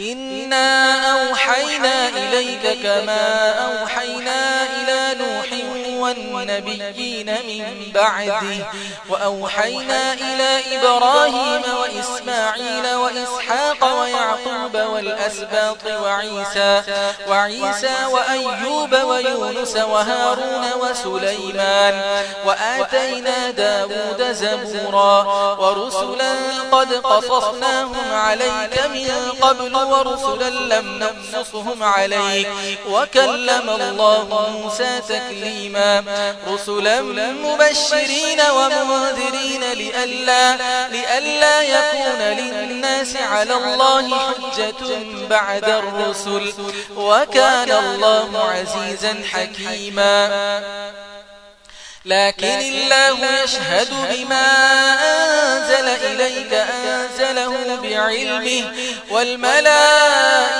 إنا أوحينا إليك كما أوحينا إلى نوح والنبيين من بعده وأوحينا إلى إبراهيم وإسماعيل وإسحاق ويعقوب والأسباط وعيسى, وعيسى وأيوب ويونس وهارون وسليمان وآتينا داود زبورا ورسلا قد قصصناهم عليك من قبل ورسلا لم نقصصهم عليك. وكلم الله موسى تكليما. رسلا مبشرين ومنذرين لألا, لألا يكون للناس على الله حجة بعد الرسل. وكان الله عزيزا حكيما. لكن الله يشهد بما أنزل إليك أنزله بعلمه. والملائك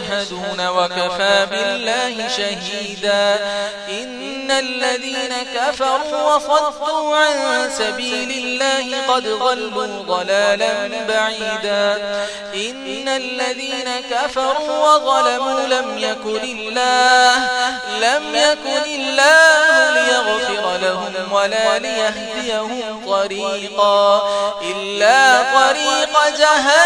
يشهدون وكفى بالله شهيدا إن الذين كفروا وصدوا عن سبيل الله قد ضلوا ضلالا بعيدا إن الذين كفروا وظلموا لم يكن الله لم يكن الله ليغفر لهم ولا ليهديهم طريقا إلا طريق جهنم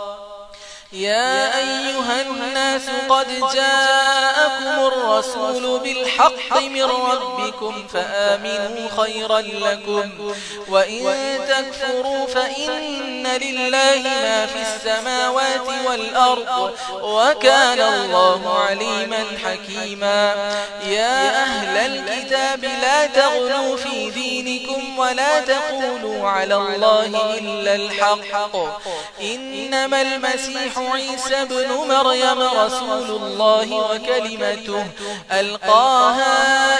يا أيها الناس قد جاءكم الرسول بالحق من ربكم فآمنوا خيرا لكم وإن تكفروا فإن لله ما في السماوات والأرض وكان الله عليما حكيما يا أهل الكتاب لا تغلوا في دينكم ولا تقولوا على الله إلا الحق إنما المسيح عيسى بن مريم رسول الله وكلمته ألقاها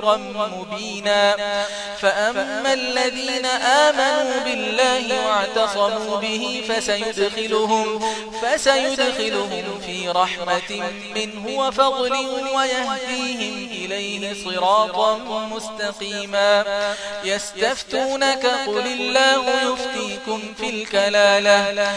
نورا مبينا. فأما الذين آمنوا بالله واعتصموا به فسيدخلهم, فسيدخلهم في رحمة منه وفضل ويهديهم إليه صراطا مستقيما. يستفتونك قل الله يفتيكم في الكلالة.